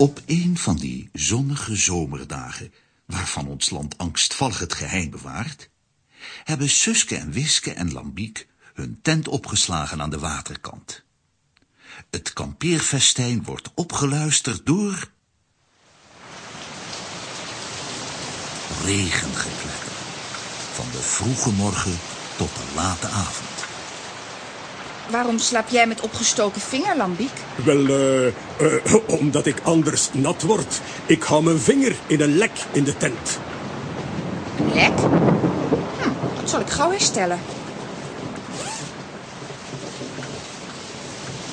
Op een van die zonnige zomerdagen, waarvan ons land angstvallig het geheim bewaart, hebben Suske en Wiske en Lambiek hun tent opgeslagen aan de waterkant. Het kampeerfestijn wordt opgeluisterd door... regengekletter. Van de vroege morgen tot de late avond. Waarom slaap jij met opgestoken vinger, Lambiek? Wel, eh, eh, omdat ik anders nat word. Ik hou mijn vinger in een lek in de tent. Een lek? Hm, dat zal ik gauw herstellen.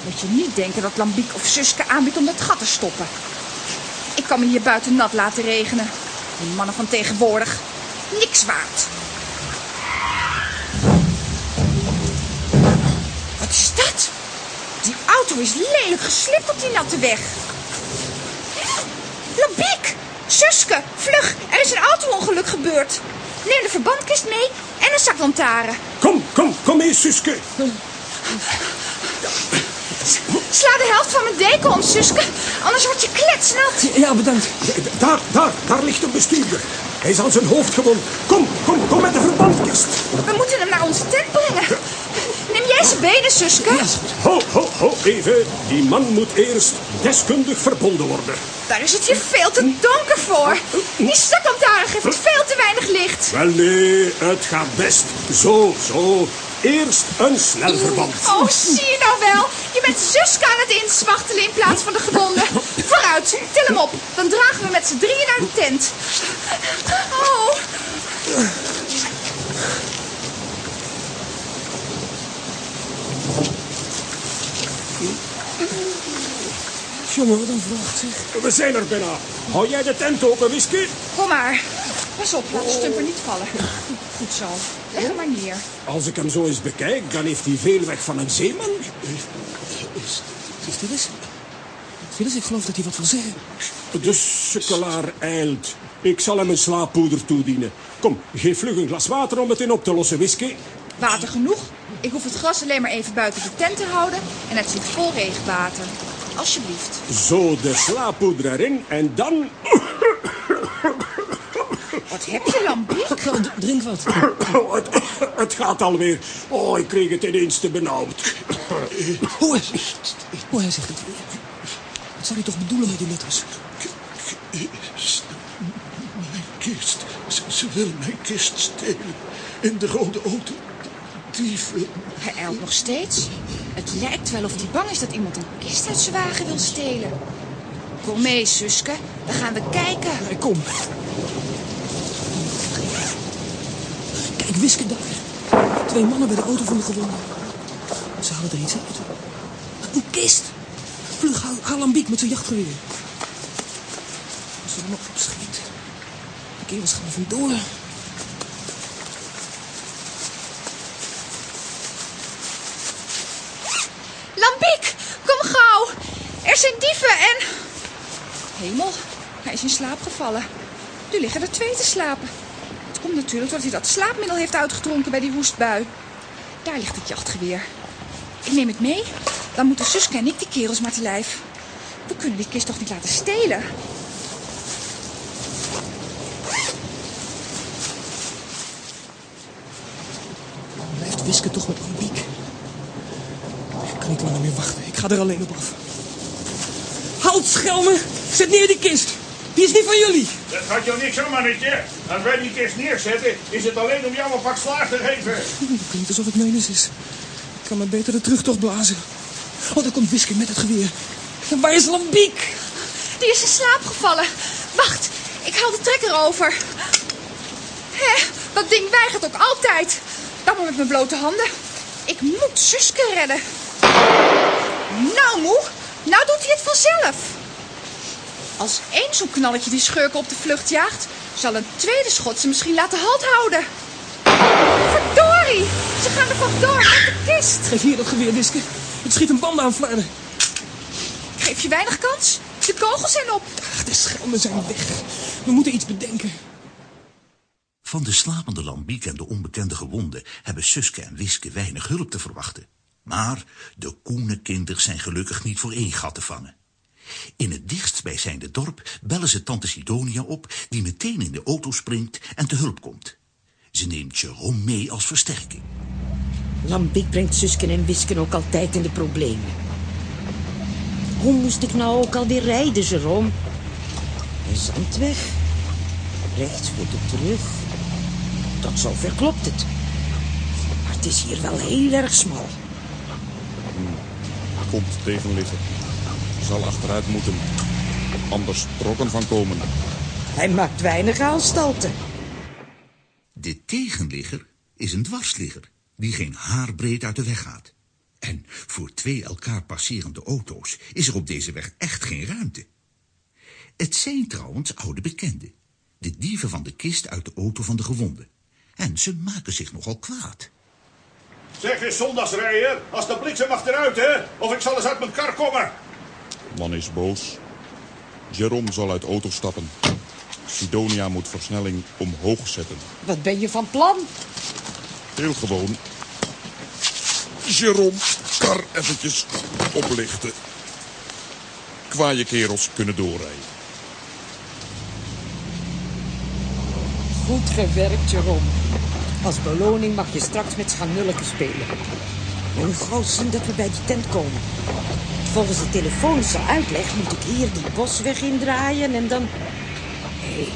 Moet je niet denken dat Lambiek of Suske aanbiedt om dat gat te stoppen. Ik kan me hier buiten nat laten regenen. Die mannen van tegenwoordig. Niks waard. Wat is dat? Die auto is lelijk geslipt op die natte weg. Lambiek! Suske, vlug! Er is een auto-ongeluk gebeurd. Neem de verbandkist mee en een zak lantaarn. Kom, kom, kom mee, Suske. Sla de helft van mijn deken om, Suske. Anders word je kletsnat. Ja, bedankt. Daar, daar, daar ligt de bestuurder. Hij is aan zijn hoofd gewond. Kom, kom, kom met de verbandkist. We moeten hem naar onze tent brengen. Zijn benen, Suske? Ja. Ho, ho, ho, even. Die man moet eerst deskundig verbonden worden. Daar is het hier veel te donker voor. Die zaklantaarn geeft veel te weinig licht. Wel, nee, het gaat best. Zo, zo. Eerst een snelverband. Oh, zie je nou wel? Je bent Suske aan het inswachtelen in plaats van de gewonde. Vooruit, til hem op. Dan dragen we met z'n drieën naar de tent. Oh, Jongen, wat een vracht, zeg. We zijn er bijna. Hou jij de tent open, Whisky? kom maar. Pas op, laat de stumper niet vallen. Goed zo. Leg hem maar neer. Als ik hem zo eens bekijk, dan heeft hij veel weg van een zeeman. Phyllis? Phyllis, ik geloof dat hij wat wil zeggen. De sukkelaar eilt. Ik zal hem een slaappoeder toedienen. Kom, geef vlug een glas water om het in op te lossen, Whisky. Water genoeg. Ik hoef het glas alleen maar even buiten de tent te houden. En het zit vol regenwater. Alsjeblieft. Zo de slaappoeder erin en dan... Wat heb je, Lambiek? Nou, drink wat. Oh, het, het gaat alweer. Oh, ik kreeg het ineens te benauwd. Hoe hij, hoe hij zegt het. Wat zou hij toch bedoelen met die letters? Kist. Mijn kist. Ze, ze wil mijn kist stelen. In de rode auto. Hij ijlt nog steeds. Het lijkt wel of hij bang is dat iemand een kist uit zijn wagen wil stelen. Kom mee, Suske. Dan gaan we kijken. Kom. Kijk, Wiske daar. Twee mannen bij de auto van de gewonden. Ze hadden er iets uit. Een kist. Vlug, haal, haal een biek met zijn jachtgeweer. Als ze er nog op schiet. De kerels gaan er vandoor. Lambiek, kom gauw. Er zijn dieven en... Hemel, hij is in slaap gevallen. Nu liggen er twee te slapen. Het komt natuurlijk doordat hij dat slaapmiddel heeft uitgedronken bij die hoestbui. Daar ligt het jachtgeweer. Ik neem het mee. Dan moeten Suske en ik die kerels maar te lijf. We kunnen die kist toch niet laten stelen? Blijft Wiske toch met een biek. Ik kan niet langer meer wachten. Ik ga er alleen op af. Houd, schelmen! Zet neer die kist! Die is niet van jullie! Dat gaat jou niks aan, mannetje. Als wij die kist neerzetten, is het alleen om jou een pak slaag te geven. Het klinkt alsof het menens is. Ik kan maar beter de terugtocht blazen. Oh, daar komt Wiske met het geweer. En waar is Lambiek? Die is in slaap gevallen. Wacht, ik haal de trekker over. Hé, dat ding weigert ook altijd. Dan maar met mijn blote handen. Ik moet Suske redden. Nou, moe. Nou doet hij het vanzelf. Als één zo'n knalletje die schurken op de vlucht jaagt... zal een tweede schot ze misschien laten halt houden. Verdorie! Ze gaan er vandoor met de kist. Geef hier dat geweer, Wiske. Het schiet een band aan. Geef je weinig kans. De kogels zijn op. Ach, de schelmen zijn weg. We moeten iets bedenken. Van de slapende Lambiek en de onbekende gewonden hebben Suske en Wiske weinig hulp te verwachten. Maar de koene kinderen zijn gelukkig niet voor één gat te vangen. In het dichtstbijzijnde dorp bellen ze tante Sidonia op... die meteen in de auto springt en te hulp komt. Ze neemt Jerome mee als versterking. Lambiek brengt Susken en Wisken ook altijd in de problemen. Hoe moest ik nou ook alweer rijden, Jerome? Een zandweg. Rechts weer terug. Tot zover klopt het. Maar het is hier wel heel erg smal. Komt tegenliggen. Zal achteruit moeten. Anders trokken van komen. Hij maakt weinig aanstalten. De tegenligger is een dwarsligger die geen haarbreed uit de weg gaat. En voor twee elkaar passerende auto's is er op deze weg echt geen ruimte. Het zijn trouwens oude bekenden. De dieven van de kist uit de auto van de gewonde. En ze maken zich nogal kwaad. Zeg eens zondagsrijden, als de bliksem achteruit, hè? Of ik zal eens uit mijn kar komen. Man is boos. Jerome zal uit auto stappen. Sidonia moet versnelling omhoog zetten. Wat ben je van plan? Heel gewoon. Jerome, kar eventjes oplichten. Kwaaie kerels kunnen doorrijden. Goed gewerkt, Jerome. Als beloning mag je straks met schanulken spelen. Hoe gauw zien dat we bij die tent komen. Volgens de telefonische uitleg moet ik hier die bosweg indraaien en dan... Hé,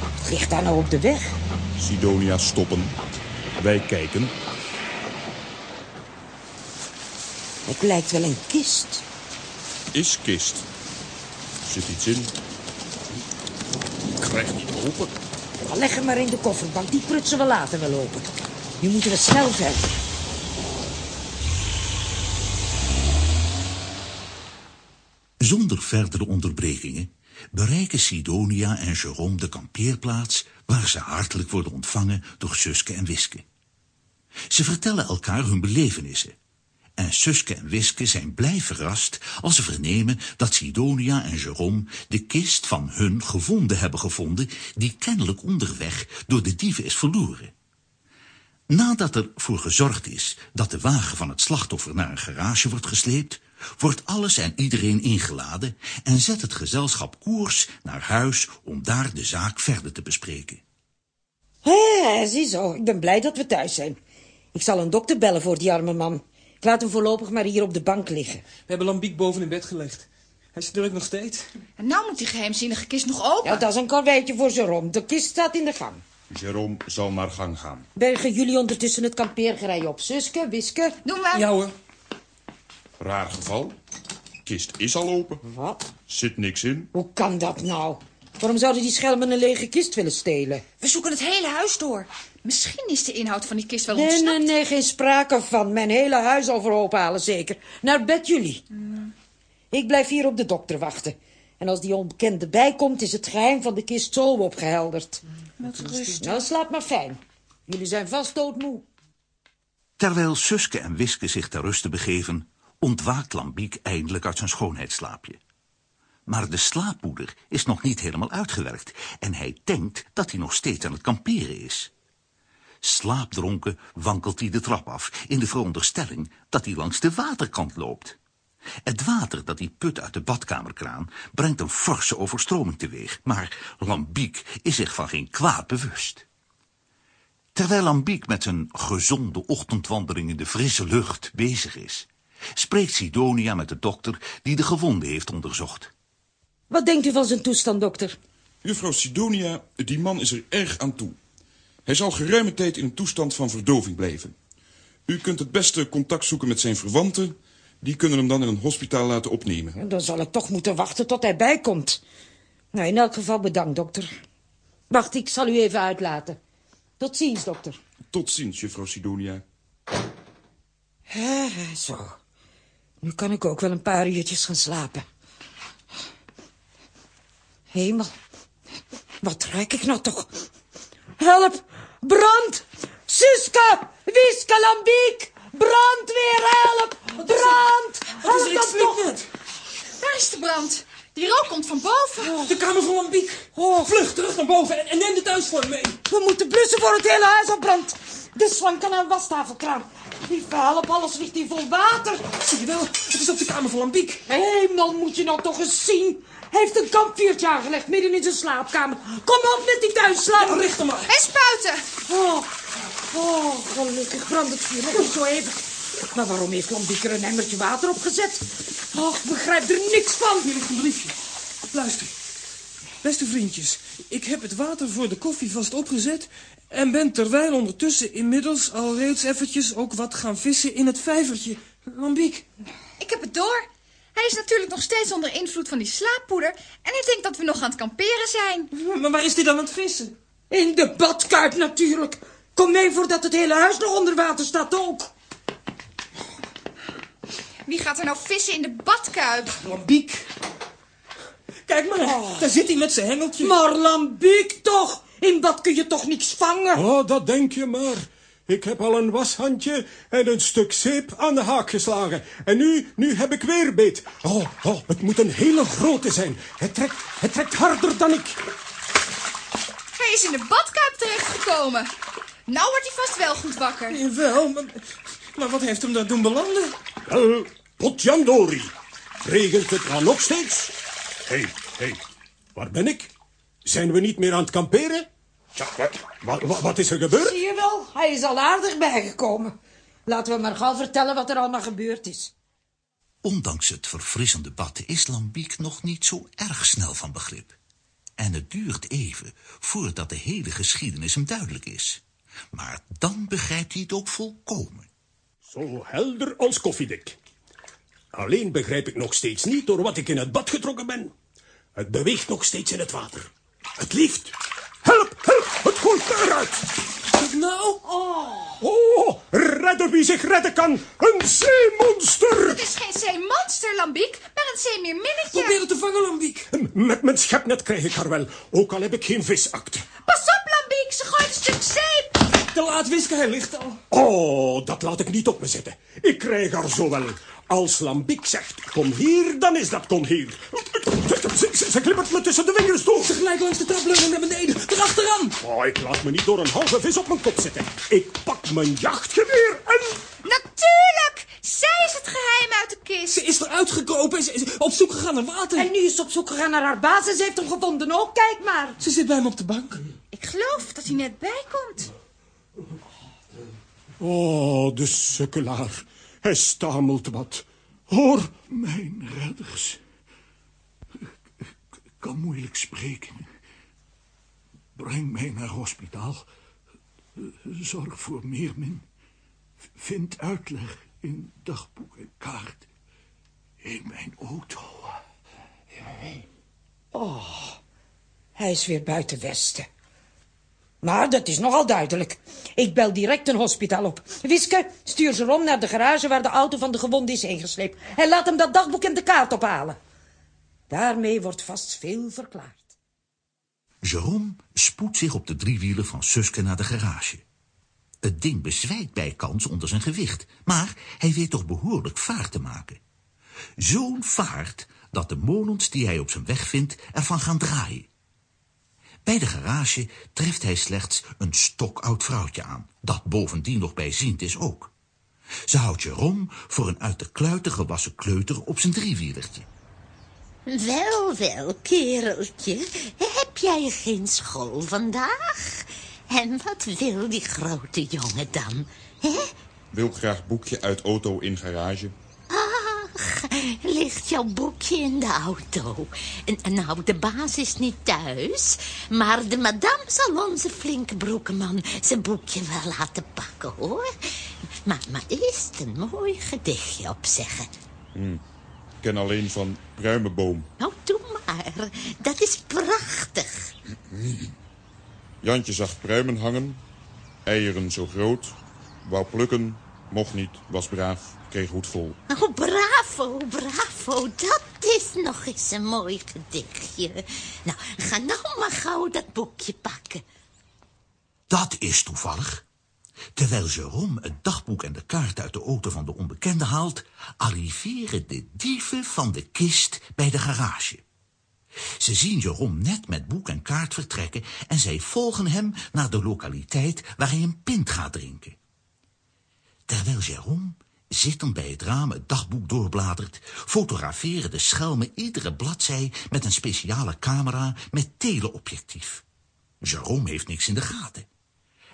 wat ligt daar nou op de weg? Sidonia stoppen. Wij kijken. Het lijkt wel een kist. Is kist. Zit iets in. Krijgt niet open. Leg hem maar in de kofferbank, die prutsen we later wel open. Nu moeten we snel verder. Zonder verdere onderbrekingen bereiken Sidonia en Jerome de kampeerplaats... waar ze hartelijk worden ontvangen door Suske en Wiske. Ze vertellen elkaar hun belevenissen. En Suske en Wiske zijn blij verrast als ze vernemen dat Sidonia en Jerome de kist van hun gevonden hebben gevonden, die kennelijk onderweg door de dieven is verloren. Nadat er voor gezorgd is dat de wagen van het slachtoffer naar een garage wordt gesleept, wordt alles en iedereen ingeladen en zet het gezelschap koers naar huis om daar de zaak verder te bespreken. Hé, ziezo, ik ben blij dat we thuis zijn. Ik zal een dokter bellen voor die arme man. Ik laat hem voorlopig maar hier op de bank liggen. We hebben Lambiek boven in bed gelegd. Hij druk nog steeds. En nou moet die geheimzinnige kist nog open. Ja, dat is een karweitje voor Jerome. De kist staat in de gang. Jerome zal naar gang gaan. Bergen jullie ondertussen het kampeergerij op. Suske, Wiske. Doen we. Ja hoor. Raar geval. Kist is al open. Wat? Zit niks in. Hoe kan dat nou? Waarom zouden die schelmen een lege kist willen stelen? We zoeken het hele huis door. Misschien is de inhoud van die kist wel Nee, ontsnapt. nee, nee, geen sprake van. Mijn hele huis overhoop halen, zeker. Naar bed jullie. Ik blijf hier op de dokter wachten. En als die onbekende bijkomt, is het geheim van de kist zo opgehelderd. Wat rust. Nou, slaap maar fijn. Jullie zijn vast doodmoe. Terwijl Suske en Wiske zich ter ruste begeven, ontwaakt Lambiek eindelijk uit zijn schoonheidsslaapje. Maar de slaappoeder is nog niet helemaal uitgewerkt en hij denkt dat hij nog steeds aan het kamperen is. Slaapdronken wankelt hij de trap af in de veronderstelling dat hij langs de waterkant loopt. Het water dat hij put uit de badkamerkraan brengt een forse overstroming teweeg, maar Lambiek is zich van geen kwaad bewust. Terwijl Lambiek met zijn gezonde ochtendwandeling in de frisse lucht bezig is, spreekt Sidonia met de dokter die de gewonde heeft onderzocht. Wat denkt u van zijn toestand, dokter? Juffrouw Sidonia, die man is er erg aan toe. Hij zal geruime tijd in een toestand van verdoving blijven. U kunt het beste contact zoeken met zijn verwanten. Die kunnen hem dan in een hospitaal laten opnemen. Dan zal ik toch moeten wachten tot hij bijkomt. Nou, in elk geval bedankt, dokter. Wacht, ik zal u even uitlaten. Tot ziens, dokter. Tot ziens, juffrouw Sidonia. Ah, zo. Nu kan ik ook wel een paar uurtjes gaan slapen. Hemel, wat ruik ik nou toch? Help! Brand! Suske! Wiske Lambiek! Brandweer, help! Brand! Help slik toch! Daar is de brand. Die rook komt van boven. De kamer van Lambiek. Vlug, terug naar boven en, en neem de thuisvorm mee. We moeten blussen voor het hele huis opbrandt. De slang kan aan een wastafelkraan. Die vuil op alles ligt in vol water. Zie je wel, het is op de kamer van Lambiek. Hé, man, moet je nou toch eens zien. Hij heeft een kampvuurtje aangelegd midden in zijn slaapkamer. Kom op met die thuislaan. Ja, richt hem maar. En spuiten. Oh, oh, gelukkig brandt het vuur nog niet zo even. Maar waarom heeft Lambiek er een emmertje water opgezet? Och, ik begrijp er niks van. Hier ligt een briefje. Luister. Beste vriendjes, ik heb het water voor de koffie vast opgezet... en ben terwijl ondertussen inmiddels al reeds eventjes ook wat gaan vissen in het vijvertje. Lambiek, Ik heb het door. Hij is natuurlijk nog steeds onder invloed van die slaappoeder. En hij denkt dat we nog aan het kamperen zijn. maar waar is dit dan aan het vissen? In de badkuip natuurlijk. Kom mee voordat het hele huis nog onder water staat ook. Wie gaat er nou vissen in de badkuip? Lambiek. Kijk maar, daar zit hij met zijn hengeltje. Maar Lambiek toch. In bad kun je toch niks vangen? Oh, dat denk je maar. Ik heb al een washandje en een stuk zeep aan de haak geslagen. En nu, nu heb ik weer beet. Oh, oh, het moet een hele grote zijn. Het trekt, het trekt harder dan ik. Hij is in de badkuip terechtgekomen. Nou wordt hij vast wel goed wakker. Jawel, maar, maar wat heeft hem daar doen belanden? Wel, potjandori. Regent het dan nog steeds? Hé, hey, hé, hey, waar ben ik? Zijn we niet meer aan het kamperen? Tja, wat, wat, wat is er gebeurd? Zie je wel, hij is al aardig bijgekomen. Laten we maar gauw vertellen wat er allemaal gebeurd is. Ondanks het verfrissende bad is Lambiek nog niet zo erg snel van begrip. En het duurt even voordat de hele geschiedenis hem duidelijk is. Maar dan begrijpt hij het ook volkomen. Zo helder als koffiedik. Alleen begrijp ik nog steeds niet door wat ik in het bad getrokken ben. Het beweegt nog steeds in het water. Het lieft. Help, help, het gooit eruit. Nou, Oh, redden wie zich redden kan. Een zeemonster. Het is geen zeemonster, Lambiek, maar een zeemeerminnetje. probeer het te vangen, Lambiek. Met mijn schepnet krijg ik haar wel. Ook al heb ik geen visakte. Pas op, Lambiek, ze gooit een stuk zeep. Te laat wisken, hij ligt al. Oh, dat laat ik niet op me zitten. Ik krijg haar zo wel. Als Lambiek zegt, kom hier, dan is dat kom hier. Ze, ze, ze glibbert me tussen de vingers door. Tegelijk langs de trapleuning naar beneden. Erachteraan. Oh, ik laat me niet door een halve vis op mijn kop zitten. Ik pak mijn jachtgeweer en... Natuurlijk, zij is het geheim uit de kist. Ze is eruit gekropen en ze is op zoek gegaan naar water. En nu is ze op zoek gegaan naar haar baas en ze heeft hem gevonden ook. Kijk maar. Ze zit bij hem op de bank. Ik geloof dat hij net bijkomt. Oh, de sukkelaar. Hij stamelt wat. Hoor, Mijn redders. Ik kan moeilijk spreken. Breng mij naar hospitaal. Zorg voor Meermin. Vind uitleg in dagboek en kaart. In mijn auto. Hij is weer buiten Westen. Maar dat is nogal duidelijk. Ik bel direct een hospitaal op. Wiske, stuur ze naar de garage waar de auto van de gewonde is ingesleept. En laat hem dat dagboek en de kaart ophalen. Daarmee wordt vast veel verklaard. Jérôme spoedt zich op de driewielen van Suske naar de garage. Het ding bezwijkt bij kans onder zijn gewicht, maar hij weet toch behoorlijk vaart te maken. Zo'n vaart dat de molens die hij op zijn weg vindt ervan gaan draaien. Bij de garage treft hij slechts een stokoud vrouwtje aan, dat bovendien nog bijziend is ook. Ze houdt Jérôme voor een uit de kluiten gewassen kleuter op zijn driewielertje. Wel, wel, kereltje. Heb jij geen school vandaag? En wat wil die grote jongen dan? Hè? Wil graag boekje uit auto in garage. Ligt jouw boekje in de auto? En, nou, de baas is niet thuis, maar de madame zal onze flinke broekenman zijn boekje wel laten pakken, hoor. Maar, maar eerst een mooi gedichtje opzeggen. Ik ken alleen van pruimenboom. Nou, doe maar. Dat is prachtig. Jantje zag pruimen hangen, eieren zo groot. Wou plukken, mocht niet, was braaf, kreeg goed vol. Oh, bravo, bravo. Dat is nog eens een mooi gedichtje. Nou, ga nou maar gauw dat boekje pakken. Dat is toevallig. Terwijl Jérôme het dagboek en de kaart uit de auto van de onbekende haalt, arriveren de dieven van de kist bij de garage. Ze zien Jérôme net met boek en kaart vertrekken en zij volgen hem naar de lokaliteit waar hij een pint gaat drinken. Terwijl Jérôme, zittend bij het raam, het dagboek doorbladert... fotograferen de schelmen iedere bladzij met een speciale camera met teleobjectief. Jérôme heeft niks in de gaten.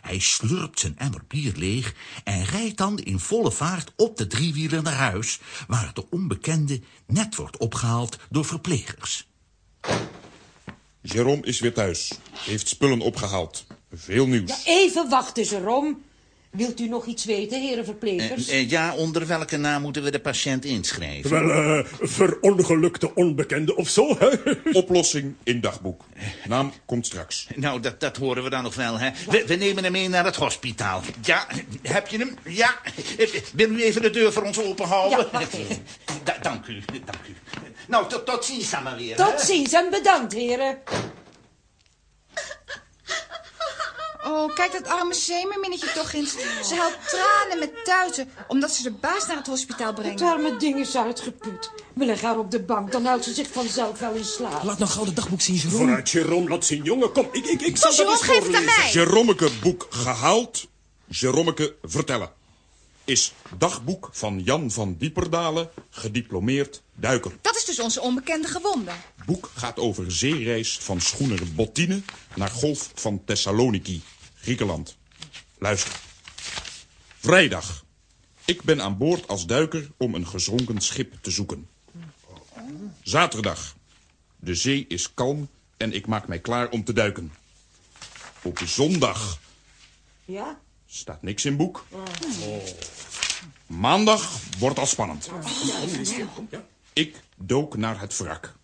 Hij slurpt zijn emmer bier leeg en rijdt dan in volle vaart op de driewieler naar huis... waar de onbekende net wordt opgehaald door verplegers. Jérôme is weer thuis. Heeft spullen opgehaald. Veel nieuws. Ja, even wachten, Jerome. Wilt u nog iets weten, heren verplegers? Eh, ja, onder welke naam moeten we de patiënt inschrijven? Wel, eh, verongelukte onbekende of zo, hè? Oplossing in dagboek. Naam komt straks. Nou, dat, dat horen we dan nog wel, hè? We, we nemen hem mee naar het hospitaal. Ja, heb je hem? Ja. Eh, Wil u even de deur voor ons openhouden? Ja, wacht even. Da- dank u, dank u. Nou, tot, tot ziens dan maar weer. hè? Tot ziens en bedankt, heren. Oh, kijk dat arme zeemerminnetje toch eens. Ze helpt tranen met tuiten, omdat ze de baas naar het hospitaal Het brengen. arme ding is uitgeput. We leggen haar op de bank, dan houdt ze zich vanzelf wel in slaap. Laat nou gauw het dagboek zien, Jerome. Vooruit, Jérôme, laat zien. Jongen, kom, ik, ik, ik zal dat Jérôme, eens geef het aan voorlezen. mij. Jeromeke boek gehaald. Jeromeke vertellen. Is dagboek van Jan van Dieperdalen, gediplomeerd duiker. Dat is dus onze onbekende gewonde. Boek gaat over zeereis van schoener Bottine naar golf van Thessaloniki, Griekenland. Luister. Vrijdag. Ik ben aan boord als duiker om een gezonken schip te zoeken. Zaterdag. De zee is kalm en ik maak mij klaar om te duiken. Op zondag Ja? staat niks in boek. Maandag wordt al spannend. Ik dook naar het wrak.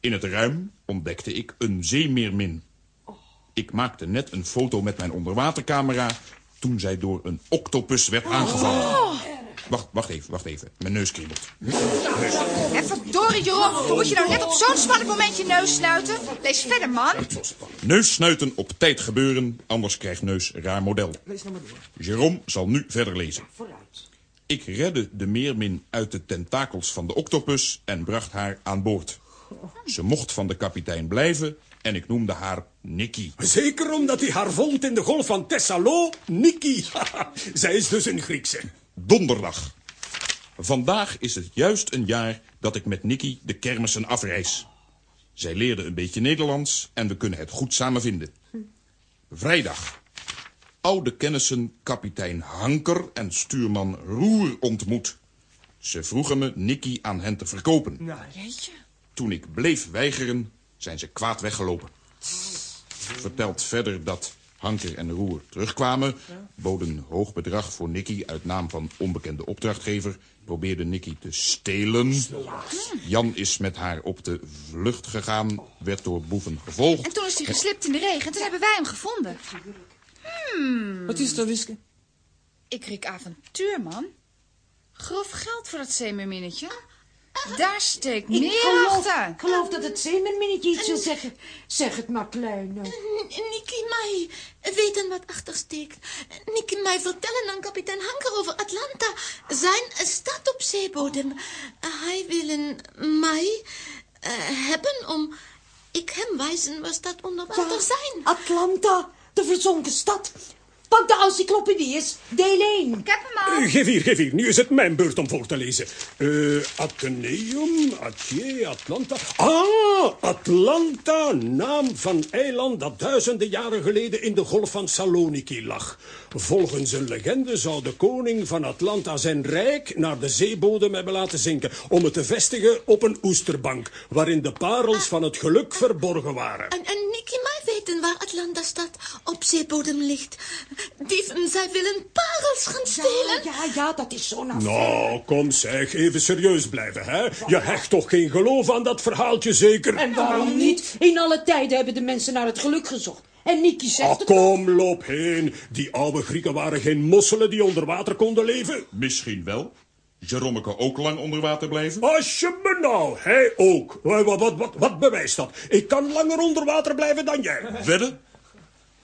In het ruim ontdekte ik een zeemeermin. Ik maakte net een foto met mijn onderwatercamera... toen zij door een octopus werd aangevallen. Wacht, wacht even, wacht even. Mijn neus kriebelt. En verdorie, Jeroen, moet je nou net op zo'n spannend moment je neus snuiten? Lees verder, man. Neussnuiten op tijd gebeuren, anders krijgt neus raar model. Lees nou maar door. Jérôme zal nu verder lezen. Vooruit. Ik redde de meermin uit de tentakels van de octopus en bracht haar aan boord. Ze mocht van de kapitein blijven en ik noemde haar Nicky. Zeker omdat hij haar vond in de golf van Thessaloniki. Zij is dus een Griekse. Donderdag. Vandaag is het juist een jaar dat ik met Nicky de kermissen afreis. Zij leerde een beetje Nederlands en we kunnen het goed samen vinden. Vrijdag. Oude kennissen kapitein Hanker en stuurman Roer ontmoet. Ze vroegen me Nicky aan hen te verkopen. Jeetje. Toen ik bleef weigeren, zijn ze kwaad weggelopen. Vertelt verder dat Hanker en Roer terugkwamen... boden een hoog bedrag voor Nicky uit naam van onbekende opdrachtgever... probeerde Nicky te stelen. Jan is met haar op de vlucht gegaan, werd door boeven gevolgd. En toen is hij geslipt in de regen en toen hebben wij hem gevonden. Wat is er, Wiske? Ik riek avontuur, man. Grof geld voor dat zeemerminnetje. Daar steekt Ik meer geloof, achter. ik geloof dat het zeemerminnetje iets wil zeggen. Zeg het maar, kleine. Nicky mij weten wat achter steekt. Nicky mij vertellen aan kapitein Hanker over Atlanta. Zijn stad op zeebodem. Hij wil mij eh, hebben om... Ik hem wijzen waar stad onder water zijn. Atlanta, de verzonken stad. Pak de encyclopedie eens, deel 1. Ik heb hem al. Eh, Geef hier, geef hier. Nu is het mijn beurt om voor te lezen. Eh Atheneum, Atje, Atlanta. Ah, Atlanta, naam van eiland dat duizenden jaren geleden in de golf van Saloniki lag. Volgens een legende zou de koning van Atlanta zijn rijk naar de zeebodem hebben laten zinken... om het te vestigen op een oesterbank, waarin de parels van het geluk verborgen waren. En, en Nicky weten waar Atlanta stad op zeebodem ligt. Dieven, zij willen parels gaan stelen. Ja, ja, ja, dat is zo'n affaire. Nou, kom zeg, even serieus blijven, hè? Je hecht toch geen geloof aan dat verhaaltje, zeker? En waarom niet? In alle tijden hebben de mensen naar het geluk gezocht. En Niki zegt Ah, kom, loop heen. Die oude Grieken waren geen mosselen die onder water konden leven. Misschien wel. Jeromeke ook lang onder water blijven? Als je me nou, hij ook. Wat, wat, wat, wat, bewijst dat? Ik kan langer onder water blijven dan jij. Wedden?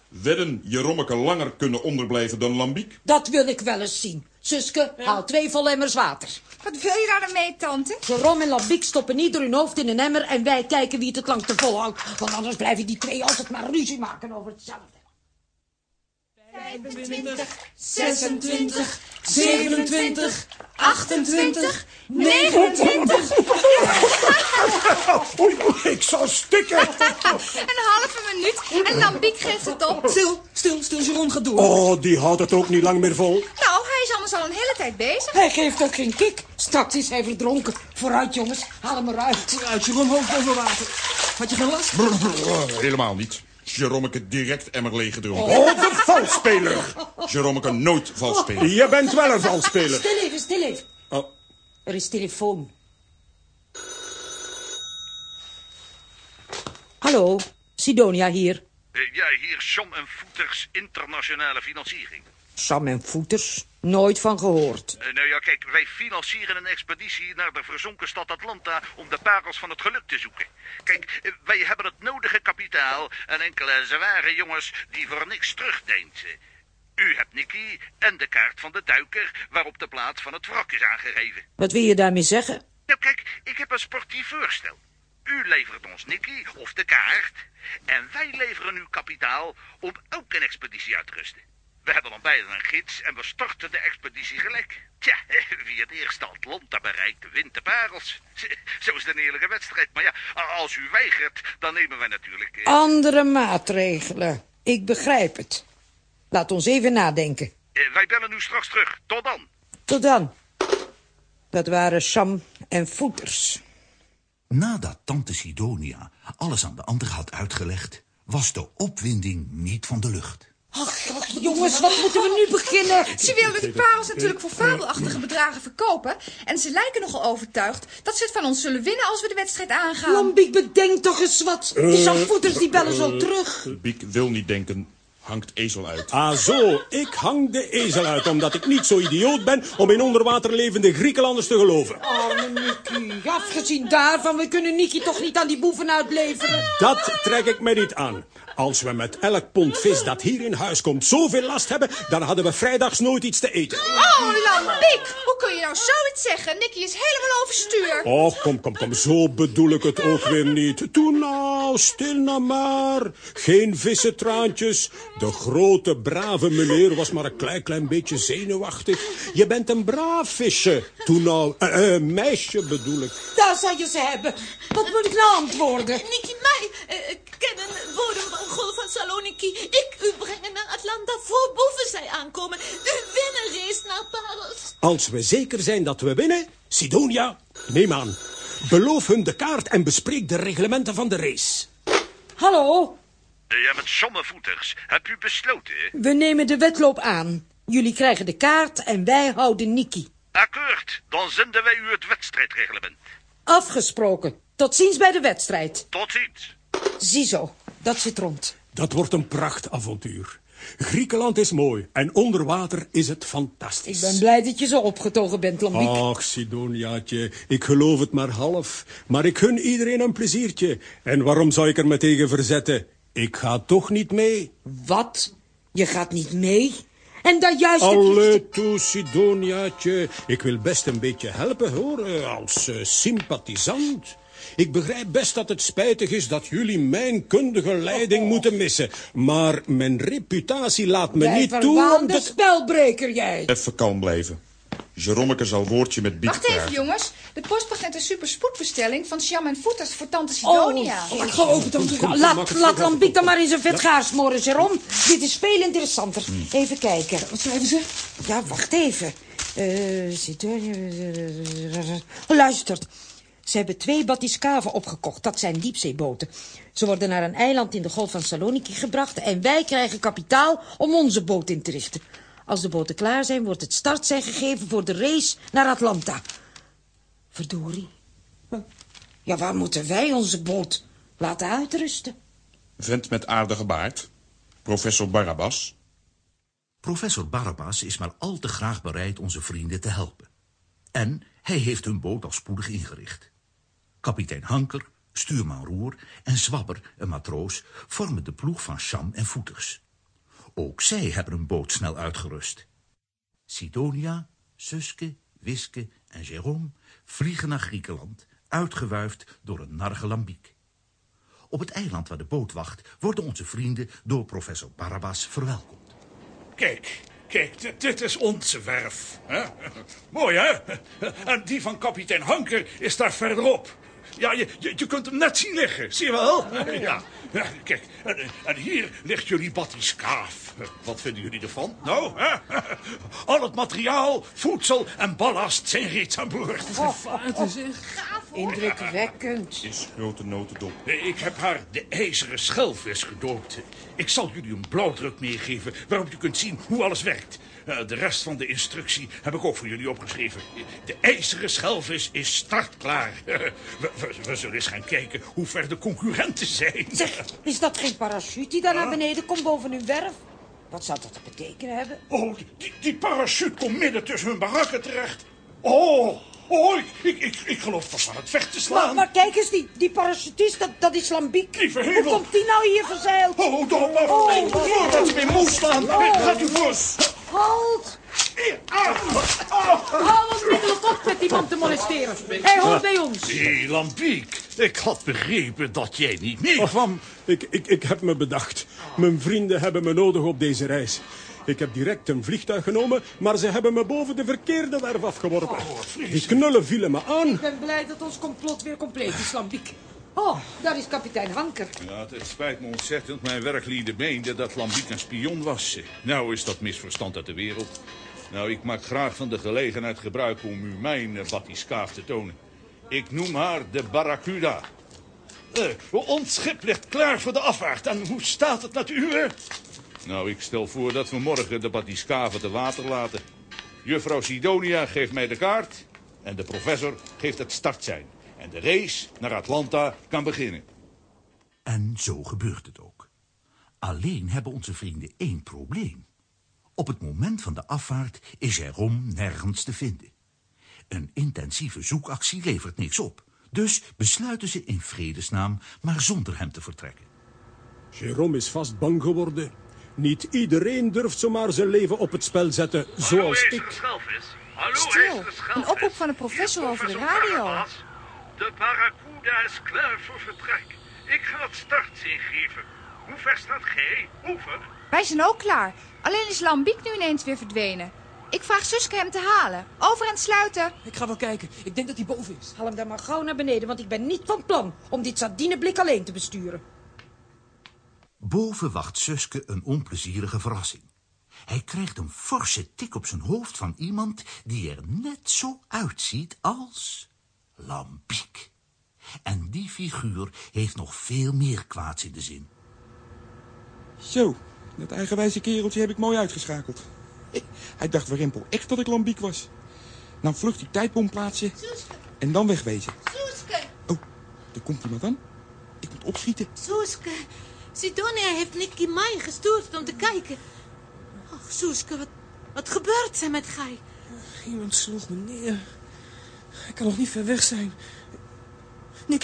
Wedden Jeromeke langer kunnen onderblijven dan Lambiek? Dat wil ik wel eens zien. Suske, haal twee volle emmers water. Wat wil je daar dan mee, tante? Jerome en Lambiek stoppen ieder hun hoofd in een emmer... en wij kijken wie het het lang te vol houdt. Want anders blijven die twee altijd maar ruzie maken over hetzelfde. 25, 26, 27, 28, 29. Oei, ik zou stikken. Een halve minuut en Lambiek geeft het op. Stil, stil, stil, Jeroen gaat door. Oh, die houdt het ook niet lang meer vol. Nou, hij is anders al een hele tijd bezig. Hij geeft ook geen kick. Straks is hij verdronken. Vooruit, jongens. Haal hem eruit. Uit Jeroen, hoofd boven water. Had je geen last? Helemaal niet. Jeromeke direct emmer leeg gedronken. Oh, de valspeler. Jeromeke nooit vals spelen. Je bent wel een valspeler. Stil even, stil even. Oh, Er is telefoon. Hallo, Sidonia hier. Eh, ja, hier John en Voeters internationale financiering. Sam en Voeters, nooit van gehoord. Eh, nou ja, kijk, wij financieren een expeditie naar de verzonken stad Atlanta om de parels van het geluk te zoeken. Kijk, eh, wij hebben het nodige kapitaal en enkele zware jongens die voor niks terugdeinzen. U hebt Nicky en de kaart van de duiker waarop de plaats van het wrak is aangegeven. Wat wil je daarmee zeggen? Nou kijk, ik heb een sportief voorstel. U levert ons Nicky of de kaart en wij leveren u kapitaal om ook een expeditie uit te rusten. We hebben dan beiden een gids en we starten de expeditie gelijk. Tja, wie het eerste Atlanta bereikt, wint de parels. Zo is het een eerlijke wedstrijd. Maar ja, als u weigert, dan nemen wij natuurlijk... eh, Andere maatregelen. Ik begrijp het. Laat ons even nadenken. eh, wij bellen u straks terug. Tot dan. Tot dan. Dat waren Sam en Voeters. Nadat tante Sidonia alles aan de anderen had uitgelegd... was de opwinding niet van de lucht. Ach, jongens, wat moeten we nu beginnen? Ze wilden de parels natuurlijk voor fabelachtige bedragen verkopen. En ze lijken nogal overtuigd dat ze het van ons zullen winnen als we de wedstrijd aangaan. Lambiek, bedenk toch eens wat. Die Sam Voeters die bellen zo terug. Biek wil niet denken, hangt ezel uit. ah zo, ik hang de ezel uit omdat ik niet zo idioot ben om in onderwater levende Griekenlanders te geloven. Arme Nicky, afgezien daarvan, we kunnen Nicky toch niet aan die boeven uitleveren? Dat trek ik me niet aan. Als we met elk pond vis dat hier in huis komt zoveel last hebben, dan hadden we vrijdags nooit iets te eten. Oh, Lambiek, hoe kun je nou zoiets zeggen? Nicky is helemaal overstuur. Oh, kom, kom, kom, zo bedoel ik het ook weer niet. Toe nou, stil nou maar. Geen vissentraantjes. De grote, brave meneer was maar een klein, klein beetje zenuwachtig. Je bent een braaf visje. Toe nou, eh, eh, meisje bedoel ik. Daar zou je ze hebben. Wat moet ik nou antwoorden? Nicky, mij eh, kennen bodem Golf van Saloniki. Ik u brengen naar Atlanta voor boven zij aankomen. U winnen race naar Parels. Als we zeker zijn dat we winnen, Sidonia, neem aan. Beloof hun de kaart en bespreek de reglementen van de race. Hallo, Ja, met sommevoeters. Heb u besloten? we nemen de wedloop aan. Jullie krijgen de kaart en wij houden Nicky. Akkoord, dan zenden wij u het wedstrijdreglement. Afgesproken. Tot ziens bij de wedstrijd. Tot ziens. Ziezo, dat zit rond. Dat wordt een prachtavontuur. Griekenland is mooi en onder water is het fantastisch. Ik ben blij dat je zo opgetogen bent, Lambiek. Ach, Sidoniaatje, ik geloof het maar half. Maar ik gun iedereen een pleziertje. En waarom zou ik er me tegen verzetten? Ik ga toch niet mee. Wat? Je gaat niet mee? En dat juist... Alle toe, Sidoniaatje. Ik wil best een beetje helpen, hoor, als eh, sympathisant. Ik begrijp best dat het spijtig is dat jullie mijn kundige leiding moeten missen. Maar mijn reputatie laat me Jij niet toe om verwaande te... spelbreker, jij. Even kalm blijven. Jeromeke zal woordje met Biek Wacht even, jongens. De post begint een superspoedbestelling van Sjam en Voeters voor tante Sidonia. Oh, ik ook. kom, Laat, laat Lambiek dan maar in zijn vet gaar smoren, Jerome. Dit is veel interessanter. Even kijken. Wat schrijven ze? Ja, wacht even. Eh, er... eh, Luistert. Ze hebben twee batiscaven opgekocht. Dat zijn diepzeeboten. Ze worden naar een eiland in de golf van Saloniki gebracht... en wij krijgen kapitaal om onze boot in te richten. Als de boten klaar zijn, wordt het startsein gegeven... voor de race naar Atlanta. Verdorie. Ja, waar moeten wij onze boot laten uitrusten? Vent met aardige baard. Professor Barabbas. Professor Barabbas is maar al te graag bereid onze vrienden te helpen. En hij heeft hun boot al spoedig ingericht. Kapitein Hanker, stuurman Roer en Zwabber, een matroos, vormen de ploeg van Cham en Voeters. Ook zij hebben een boot snel uitgerust. Sidonia, Suske, Wiske en Jérôme vliegen naar Griekenland, uitgewuifd door een narge lambiek. Op het eiland waar de boot wacht, worden onze vrienden door professor Barabbas verwelkomd. Kijk, kijk, dit, dit is onze werf. Hè? Mooi, hè? En die van kapitein Hanker is daar verderop. Ja, je, je, je kunt hem net zien liggen, zie je wel? Ja. ja kijk, en, en hier ligt jullie battiskaaf. Wat vinden jullie ervan? Nou, hè? Al het materiaal, voedsel en ballast zijn reeds aan boord. Het is echt... Indrukwekkend. Is grote notendop. Ik heb haar de ijzeren schelvis gedoopt. Ik zal jullie een blauwdruk meegeven waarop je kunt zien hoe alles werkt. Eh, De rest van de instructie heb ik ook voor jullie opgeschreven. De ijzeren schelvis is startklaar. We, we, we zullen eens gaan kijken hoe ver de concurrenten zijn. Zeg, is dat geen parachute die daar naar beneden komt boven uw werf? Wat zou dat te betekenen hebben? Oh, die, die parachute komt midden tussen hun barakken terecht. Oh, oh ik, ik, ik geloof dat ze aan het vechten slaan. maar kijk eens, die, die parachutist, dat, dat is Lambiek. Lieve Hoe hemel. komt die nou hier verzeild? Oh, dan maar Oh, oh, voordat ze weer moe slaan. Gaat u voor. Halt! Ah, Hou onmiddellijk op met die man te molesteren. Hij hoort bij ons. Hé, Lambiek, ik had begrepen dat jij niet meekwam. Ik, ik, ik heb me bedacht. Mijn vrienden hebben me nodig op deze reis. Ik heb direct een vliegtuig genomen, maar ze hebben me boven de verkeerde werf afgeworpen. Die knullen vielen me aan. Ik ben blij dat ons complot weer compleet is, Lambiek. Oh, daar is kapitein Hanker. Ja, het spijt me ontzettend. Mijn werklieden meenden dat Lambiek een spion was. Nou is dat misverstand uit de wereld. Nou, ik maak graag van de gelegenheid gebruik om u mijn uh, battiskaaf te tonen. Ik noem haar de Barracuda. Eh, ons schip ligt klaar voor de afvaart. En hoe staat het met u? Nou, ik stel voor dat we morgen de battiskaven te water laten. Juffrouw Sidonia geeft mij de kaart en de professor geeft het startsein. En de race naar Atlanta kan beginnen. En zo gebeurt het ook. Alleen hebben onze vrienden één probleem. Op het moment van de afvaart is Jérôme nergens te vinden. Een intensieve zoekactie levert niks op. Dus besluiten ze in vredesnaam maar zonder hem te vertrekken. Jérôme is vast bang geworden. Niet iedereen durft zomaar zijn leven op het spel zetten, zoals ik. Stil, een oproep van de professor over de radio. De Barracuda is klaar voor vertrek. Ik ga het startsein geven. Hoe ver staat gij? Over. Wij zijn ook klaar. Alleen is Lambiek nu ineens weer verdwenen. Ik vraag Suske hem te halen. Over en sluiten. Ik ga wel kijken. Ik denk dat hij boven is. Haal hem dan maar gauw naar beneden, want ik ben niet van plan om dit sardineblik alleen te besturen. Boven wacht Suske een onplezierige verrassing. Hij krijgt een forse tik op zijn hoofd van iemand die er net zo uitziet als Lambiek. En die figuur heeft nog veel meer kwaads in de zin. Zo, dat eigenwijze kereltje heb ik mooi uitgeschakeld. Hij dacht warempel echt dat ik lambiek was. Nou vlucht die tijdbom plaatsen en dan wegwezen. Soeske, Oh, er komt iemand aan. Ik moet opschieten. Soeske. Sidonia heeft Nicky mij gestuurd om te kijken. Och, Soeske, wat, wat gebeurt er met gij? Iemand sloeg me neer. Hij kan nog niet ver weg zijn. Nee,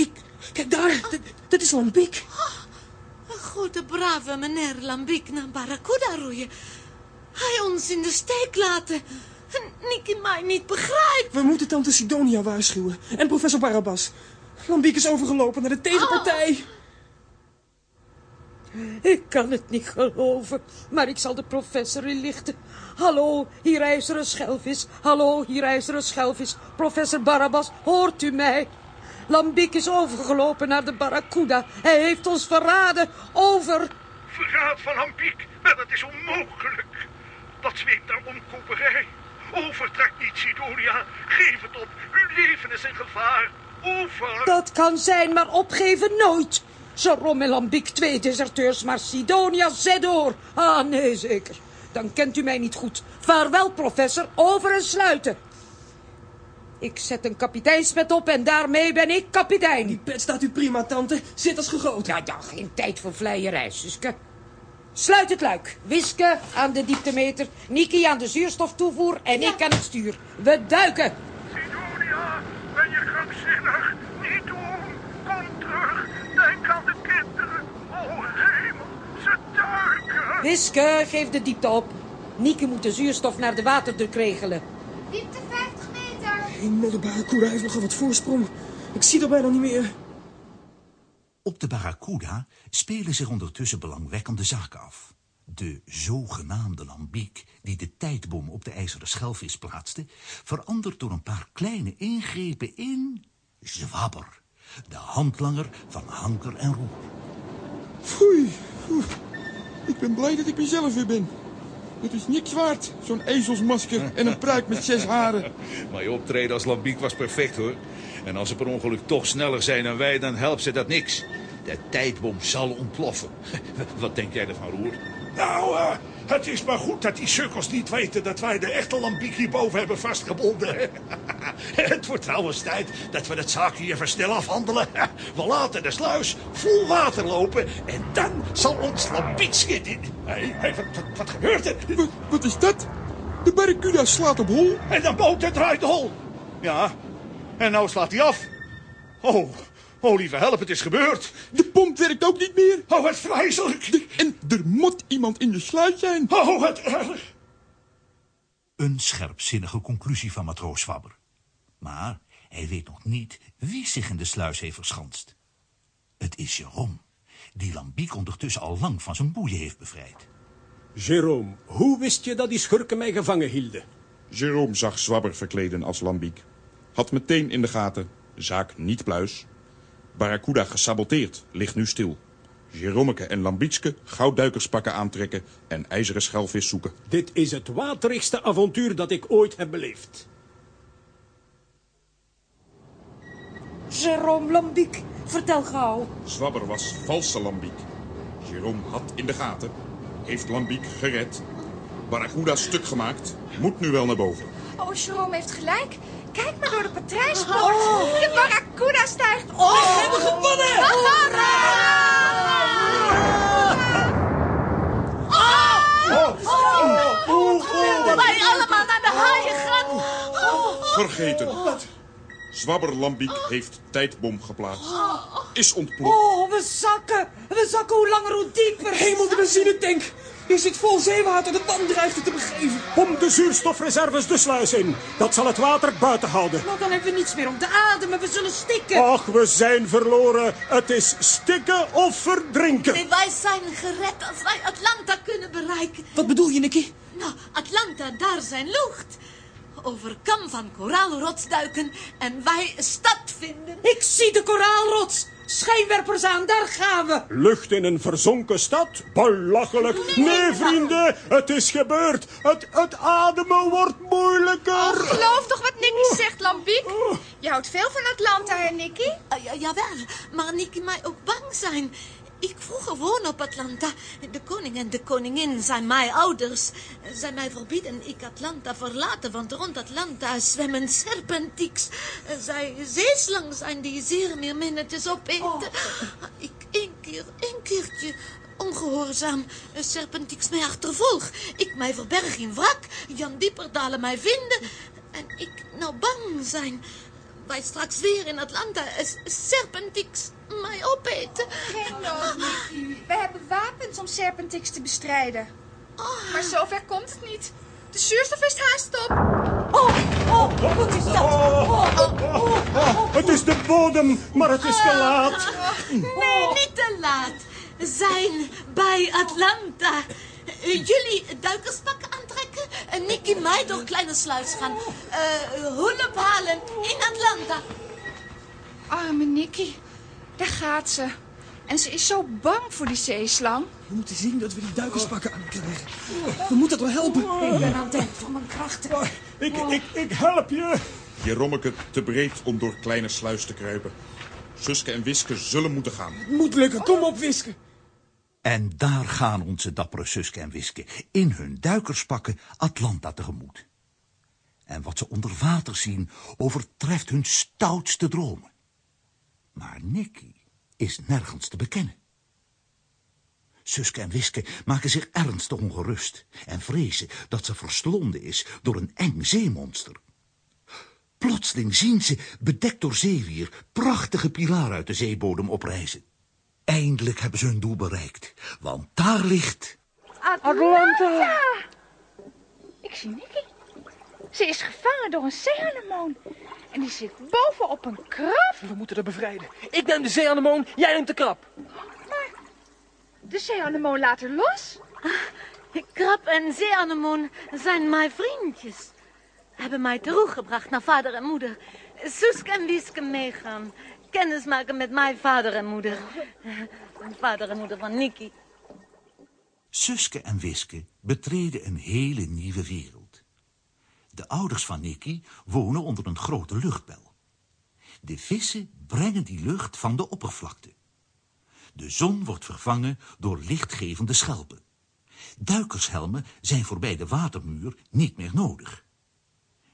kijk, daar. Dat, dat is Lambiek. Een goede, brave meneer Lambiek naar Barracuda roeien. Hij ons in de steek laten. En Nicky mij niet begrijpt. We moeten tante Sidonia waarschuwen. En professor Barabbas. Lambiek is overgelopen naar de tegenpartij. Ik kan het niet geloven, maar ik zal de professor inlichten. Hallo, hier ijzeren schelvis. Hallo, hier ijzeren schelvis. Professor Barabbas, hoort u mij? Lambiek is overgelopen naar de Barracuda. Hij heeft ons verraden. Over. Verraad van Lambiek. Maar dat is onmogelijk. Dat zweemt naar omkoperij. Overtrek niet, Sidonia. Geef het op. Uw leven is in gevaar. Over. Dat kan zijn, maar opgeven nooit. Jerome en Lambiek, twee deserteurs, maar Sidonia zet door. Ah, nee, zeker. Dan kent u mij niet goed. Vaarwel, professor, over en sluiten. Ik zet een kapiteinspet op en daarmee ben ik kapitein. Die pet staat u prima, tante. Zit als gegoten. Ja, ja, geen tijd voor vleierij, Suske. Sluit het luik. Wiske aan de dieptemeter, Niki aan de zuurstoftoevoer en ik aan het stuur. We duiken. Sidonia, ben je krankzinnig? Niet doen. Kom terug. Denk aan de kinderen. O hemel, ze duiken. Wiske, geef de diepte op. Niki moet de zuurstof naar de waterdruk regelen. Diepte 50 meter. Hemel, de Barracuda heeft nogal wat voorsprong. Ik zie er bijna niet meer. Op de Barracuda spelen zich ondertussen belangwekkende zaken af. De zogenaamde lambiek die de tijdbom op de ijzeren schelvis plaatste... verandert door een paar kleine ingrepen in... Zwabber, de handlanger van Hanker en Roer. Foei. Ik ben blij dat ik mezelf weer ben. Het is niks waard, zo'n ezelsmasker en een pruik met zes haren. Maar je optreden als Lambiek was perfect, hoor. En als ze per ongeluk toch sneller zijn dan wij, dan helpt ze dat niks. De tijdbom zal ontploffen. Wat denk jij ervan, Roer? Nou, eh, het is maar goed dat die sukkels niet weten dat wij de echte lambiek hierboven hebben vastgebonden. het wordt trouwens tijd dat we het zaakje even snel afhandelen. We laten de sluis vol water lopen en dan zal ons lambiekje... Hé, hey, wat, wat, wat gebeurt er? Wat, wat is dat? De barracuda slaat op hol. En de motor draait hol. Ja, en nou slaat hij af. Oh, oh lieve help, het is gebeurd. De pomp werkt ook niet meer. Oh, wat vreselijk. De- en er moet iemand in de sluis zijn. Oh, wat erg. Een scherpzinnige conclusie van matroos Zwabber. Maar hij weet nog niet wie zich in de sluis heeft verschanst. Het is Jeroen, die Lambiek ondertussen al lang van zijn boeien heeft bevrijd. Jérôme, hoe wist je dat die schurken mij gevangen hielden? Jérôme zag Zwabber verkleden als lambiek. Had meteen in de gaten, zaak niet pluis. Barracuda gesaboteerd, ligt nu stil. Jeromeke en Lambietske goudduikerspakken aantrekken en ijzeren schelvis zoeken. Dit is het waterigste avontuur dat ik ooit heb beleefd. Jérôme Lambiek, vertel gauw. Zwabber was valse Lambiek. Jérôme had in de gaten, heeft Lambiek gered. Barracuda stuk gemaakt, moet nu wel naar boven. Oh, Jerome heeft gelijk. Kijk maar door de patrijspoort. De barracuda stijgt op. We hebben gewonnen! Wij allemaal naar de haaien gaan. Vergeten. Zwabber Lambiek heeft tijdbom geplaatst. Is ontploft. Oh, we zakken. We zakken hoe langer hoe dieper. Hemel, de benzinetank! Je zit vol zeewater, de dam dreigt het te begeven. Pomp de zuurstofreserves de sluis in. Dat zal het water buiten houden. Nou, dan hebben we niets meer om te ademen. We zullen stikken. Ach, we zijn verloren. Het is stikken of verdrinken. Nee, wij zijn gered als wij Atlanta kunnen bereiken. Wat bedoel je, Nicky? Nou, Atlanta, daar zijn lucht. Over kam van koraalrots duiken en wij een stad vinden. Ik zie de koraalrots. Schijnwerpers aan, daar gaan we. Lucht in een verzonken stad? Belachelijk. Nee, vrienden, het is gebeurd. Het, het ademen wordt moeilijker. Oh, geloof toch wat Nicky zegt, Lambiek? Je houdt veel van Atlanta, hè, Nicky? Ah, ja, jawel, maar Nicky mij ook bang zijn. Ik vroeg gewoon op Atlanta. De koning en de koningin zijn mijn ouders. Zij mij verbieden ik Atlanta verlaten, want rond Atlanta zwemmen serpentieks. Zij zeeslang zijn die zeer meer minnetjes opeten. Ik één keer, één keertje ongehoorzaam serpentieks mij achtervolg. Ik mij verberg in wrak, Jan Dieperdalen mij vinden. En ik nou bang zijn. Wij straks weer in Atlanta is Serpentix mij opeten. Geen nood, Nicky. We hebben wapens om Serpentix te bestrijden. Maar zover komt het niet. De zuurstof is haast op. Oh, oh, wat is dat? Oh, oh, oh, oh. Het is de bodem, maar het is te laat. Nee, niet te laat. Zijn bij Atlanta. Eh, Jullie duikerspakken aantrekken en Nicky mij door kleine sluis gaan. eh, hulp halen in Atlanta. Arme Nicky. Daar gaat ze. En ze is zo bang voor die zeeslang. We moeten zien dat we die duikerspakken aan krijgen. We moeten toch helpen? Ik ben aan het eind van mijn krachten. Ik, ik, ik help je. Jerommeke te breed om door kleine sluis te kruipen. Suske en Wiske zullen moeten gaan. Moet lukken, kom op, Wiske. En daar gaan onze dappere Suske en Wiske in hun duikerspakken Atlanta tegemoet. En wat ze onder water zien overtreft hun stoutste dromen. Maar Nicky is nergens te bekennen. Suske en Wiske maken zich ernstig ongerust en vrezen dat ze verslonden is door een eng zeemonster. Plotseling zien ze, bedekt door zeewier, prachtige pilaren uit de zeebodem oprijzen. Eindelijk hebben ze hun doel bereikt, want daar ligt... Atlanta! Ik zie Nicky. Ze is gevangen door een zeeanemoon. En die zit boven op een krab. We moeten haar bevrijden. Ik neem de zeeanemoon, jij neemt de krab. De zeeanemoon laat haar los. Krab en zeeanemoon zijn mijn vriendjes. Hebben mij teruggebracht naar vader en moeder. Suske en Wieske meegaan. Kennis maken met mijn vader en moeder. Vader en moeder van Nicky. Suske en Wiske betreden een hele nieuwe wereld. De ouders van Nicky wonen onder een grote luchtbel. De vissen brengen die lucht van de oppervlakte. De zon wordt vervangen door lichtgevende schelpen. Duikershelmen zijn voorbij de watermuur niet meer nodig.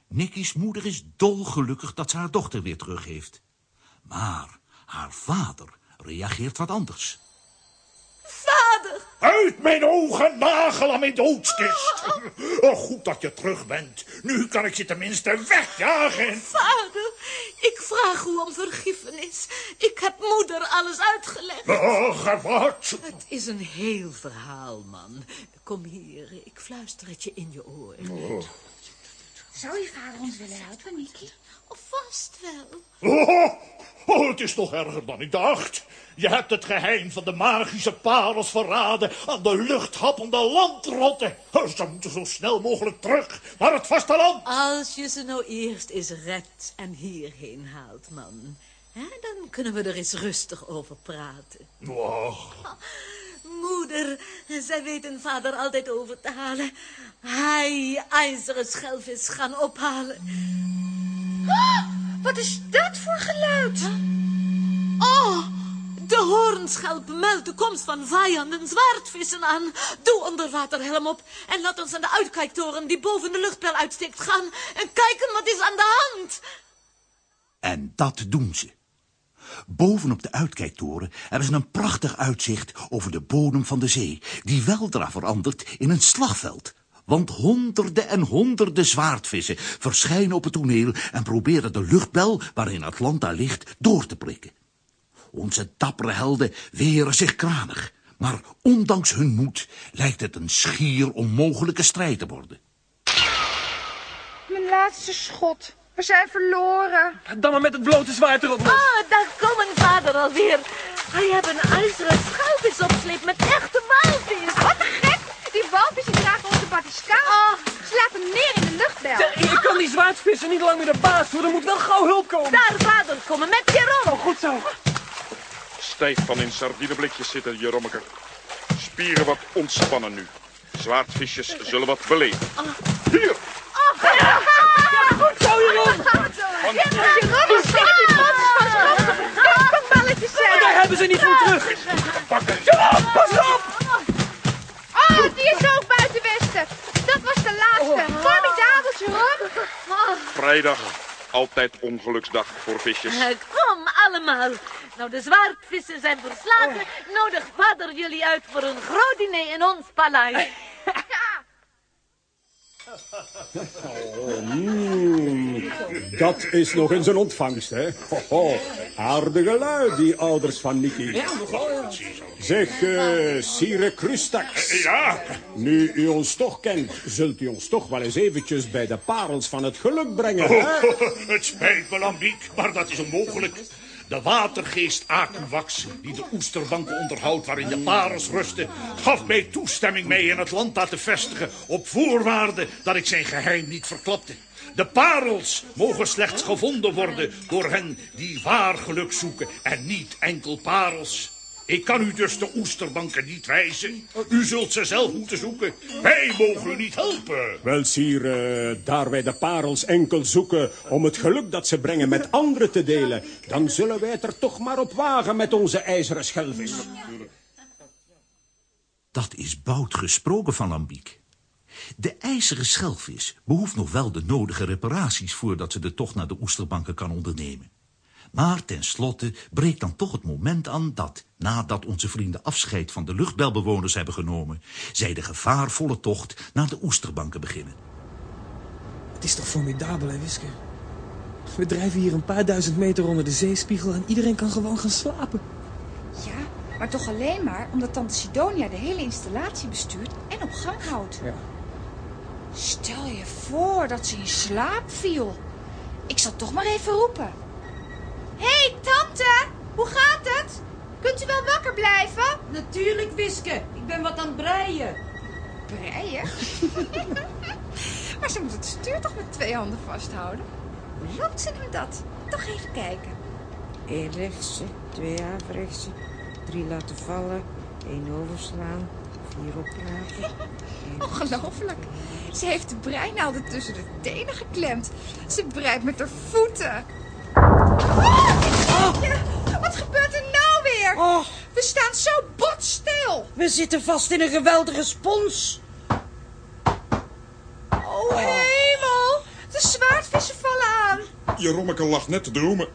Nicky's moeder is dolgelukkig dat ze haar dochter weer terug heeft. Maar haar vader reageert wat anders. Vader! Uit mijn ogen, nagel aan mijn doodskist. Oh, goed dat je terug bent. Nu kan ik je tenminste wegjagen. Vader, ik vraag u om vergiffenis. Ik heb moeder alles uitgelegd. Oh, wat? Het is een heel verhaal, man. Kom hier, ik fluister het je in je oor. Zou je vader ons willen helpen, Nicky? Of vast wel. Oh, oh, het is nog erger dan ik dacht. Je hebt het geheim van de magische parels verraden aan de luchthappende landrotten. Oh, Ze moeten zo snel mogelijk terug naar het vasteland. Als je ze nou eerst eens redt en hierheen haalt, man. Hè, dan kunnen we er eens rustig over praten. Oh, Moeder, zij weten vader altijd over te halen. Hij ijzeren schelvis gaan ophalen. Wat is dat voor geluid? Oh, de hoornschelp meldt de komst van vijanden zwaardvissen aan. Doe onderwaterhelm op en laat ons aan de uitkijktoren die boven de luchtpijl uitsteekt gaan en kijken wat is aan de hand. En dat doen ze. Bovenop de uitkijktoren hebben ze een prachtig uitzicht over de bodem van de zee, die weldra verandert in een slagveld. Want honderden en honderden zwaardvissen verschijnen op het toneel en proberen de luchtbel waarin Atlanta ligt door te prikken. Onze dappere helden weren zich kranig, maar ondanks hun moed lijkt het een schier onmogelijke strijd te worden. Mijn laatste schot. We zijn verloren. Dan maar met het blote zwaard erop. los. Oh, daar komt vader alweer. Hij heeft een ijzeren schelvis op sleep met echte walvis. Wat een gek. Die walvissen dragen onze batiskaal. Oh. Ze laten hem neer in de luchtbel. Ik kan die zwaardvissen niet lang meer de baas worden. Er moet wel gauw hulp komen. Daar vader komen met Jeroen. Oh, goed zo. Stijf van in sardineblikjes zitten, Jerommeke. Spieren wat ontspannen nu. Zwaardvisjes zullen wat beleven. Hier! Zo, Jeroen. Van Daar hebben ze niet van terug. pakken. Pas op. Oh, die is ook buiten Westen. Dat was de laatste. Formidabel, Jeroen. Vrijdag. Altijd ongeluksdag voor visjes. Eh, Kom allemaal. Nou, de zwaardvissen zijn verslagen. Nodig vader jullie uit voor een groot diner in ons paleis. Dat is nog eens een ontvangst, hè? Hoho, aardige lui, die ouders van Nicky. Zeg, eh Sire Krustax. Ja, Nu u ons toch kent, zult u ons toch wel eens eventjes bij de parels van het geluk brengen, hè? Oh, het spijt me, Lambiek, maar dat is onmogelijk. De watergeest Akuwax, die de oesterbanken onderhoudt waarin de parels rusten, gaf mij toestemming mij in Atlanta te vestigen op voorwaarde dat ik zijn geheim niet verklapte. De parels mogen slechts gevonden worden door hen die waar geluk zoeken en niet enkel parels. Ik kan u dus de oesterbanken niet wijzen. U zult ze zelf moeten zoeken. Wij mogen u niet helpen. Wel, Sire, daar wij de parels enkel zoeken om het geluk dat ze brengen met anderen te delen, dan zullen wij het er toch maar op wagen met onze ijzeren schelvis. Dat is bout gesproken van Lambiek. De ijzeren schelvis behoeft nog wel de nodige reparaties voordat ze de tocht naar de oesterbanken kan ondernemen. Maar tenslotte breekt dan toch het moment aan dat, nadat onze vrienden afscheid van de luchtbelbewoners hebben genomen, zij de gevaarvolle tocht naar de oesterbanken beginnen. Het is toch formidabel, hè, Wiske? We drijven hier een paar duizend meter onder de zeespiegel en iedereen kan gewoon gaan slapen. Ja, maar toch alleen maar omdat tante Sidonia de hele installatie bestuurt en op gang houdt. Ja. Stel je voor dat ze in slaap viel. Ik zal toch maar even roepen. Hé, hey, tante! Hoe gaat het? Kunt u wel wakker blijven? Natuurlijk, Wiske. Ik ben wat aan het breien. breien. maar ze moet het stuur toch met twee handen vasthouden? Hoe loopt ze nou dat? Toch even kijken. Eén rechtse, twee averechtse, drie laten vallen, één overslaan, vier oprapen. Ongelooflijk. Ze heeft de breinaalden tussen de tenen geklemd. Ze breidt met haar voeten. Oh. Wat gebeurt er? Oh, We staan zo botstil. we zitten vast in een geweldige spons. Oh, hemel. De zwaardvissen vallen aan. Jerommeke lag net te dromen.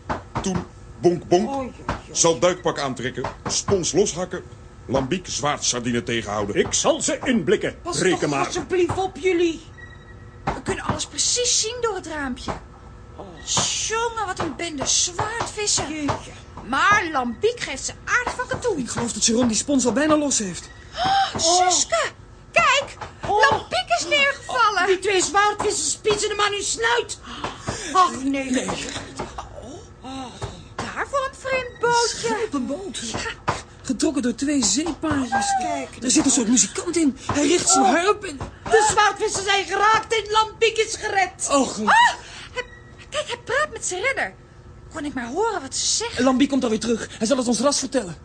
Toen bonk bonk. Oh, Zal duikpak aantrekken, spons loshakken, lambiek zwaardsardine tegenhouden. Ik zal ze inblikken. Pas Reken toch maar. alsjeblieft op jullie. We kunnen alles precies zien door het raampje. Jongen, wat een bende zwaardvissen. Jeetje. Maar Lambiek geeft ze aardig van katoen. Ik geloof dat Sharon die spons al bijna los heeft. Suske, kijk. Lambiek is neergevallen. Die twee zwaardvissen spitsen hem aan uw snuit. Ach, nee. Nee, Daar voor een vreemd bootje. een boot. Getrokken door twee zeepaardjes. Kijk. Er zit een soort muzikant in. Hij richt zijn harp en... De zwaardvissen zijn geraakt en Lampiek is gered. Oh, gelukkig. Ah, kijk, hij praat met zijn redder. Kon ik maar horen wat ze zegt. Lambie komt alweer terug. Hij zal het ons ras vertellen.